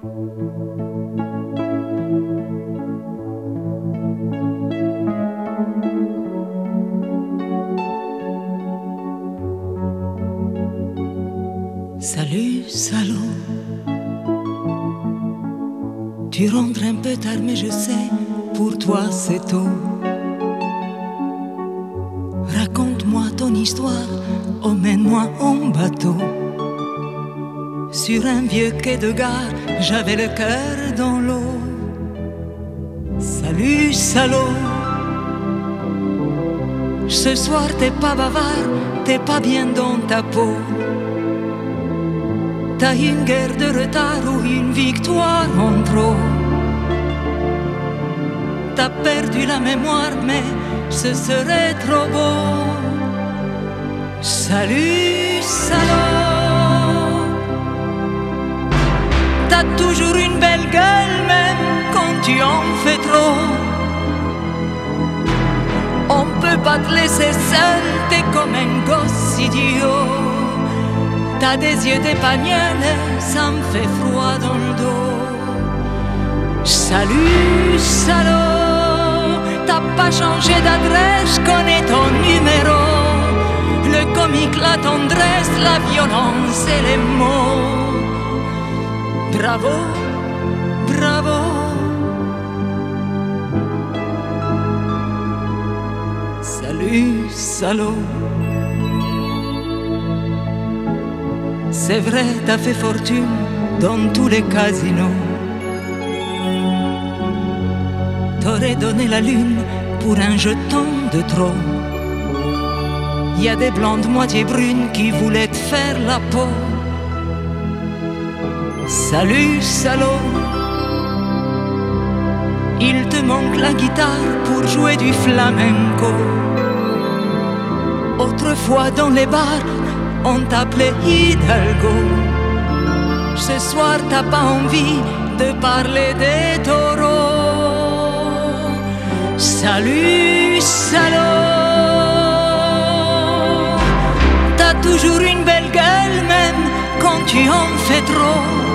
Salut, salaud. Tu rentres un peu tard, mais je sais, pour toi c'est tôt. Raconte-moi ton histoire, emmène-moi en bateau. Sur un vieux quai de gare, j'avais le cœur dans l'eau. Salut, salaud. Ce soir t'es pas bavard, t'es pas bien dans ta peau. T'as une guerre de retard ou une victoire en trop. T'as perdu la mémoire, mais ce serait trop beau. Salut, salaud. Toujours une belle gueule, même quand tu en fais trop. On peut pas te laisser seul, t'es comme un gosse idiot. T'as des yeux d'épagnol, ça me fait froid dans le dos. Salut, salaud, t'as pas changé d'adresse, connais ton numéro. Le comique, la tendresse, la violence et les mots. Bravo, bravo. Salut, salaud. C'est vrai, t'as fait fortune dans tous les casinos. T'aurais donné la lune pour un jeton de trop. Y a des blondes moitié brunes qui voulaient te faire la peau. Salut, salaud. Il te manque la guitare pour jouer du flamenco. Autrefois dans les bars, on t'appelait Hidalgo. Ce soir, t'as pas envie de parler des taureaux. Salut, salaud. T'as toujours une belle gueule, même quand tu en fais trop.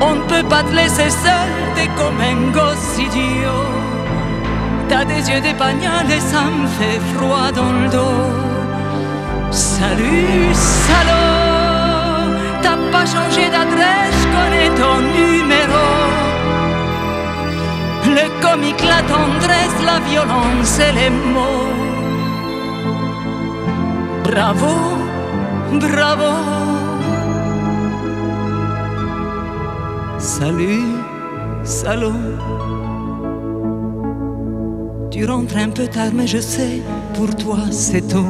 On ne peut pas te laisser seul, t'es comme un gosse idiot. T'as des yeux d'épagnol et ça me fait froid dans le dos. Salut, salaud, t'as pas changé d'adresse, connais ton numéro. Le comique, la tendresse, la violence et les mots. Bravo, bravo. Salut, salaud. Tu rentres un peu tard, mais je sais, pour toi c'est tôt.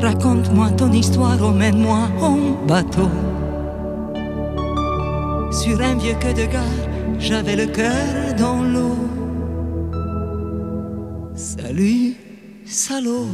Raconte-moi ton histoire, emmène-moi en bateau. Sur un vieux quai de gare, j'avais le cœur dans l'eau. Salut, salaud.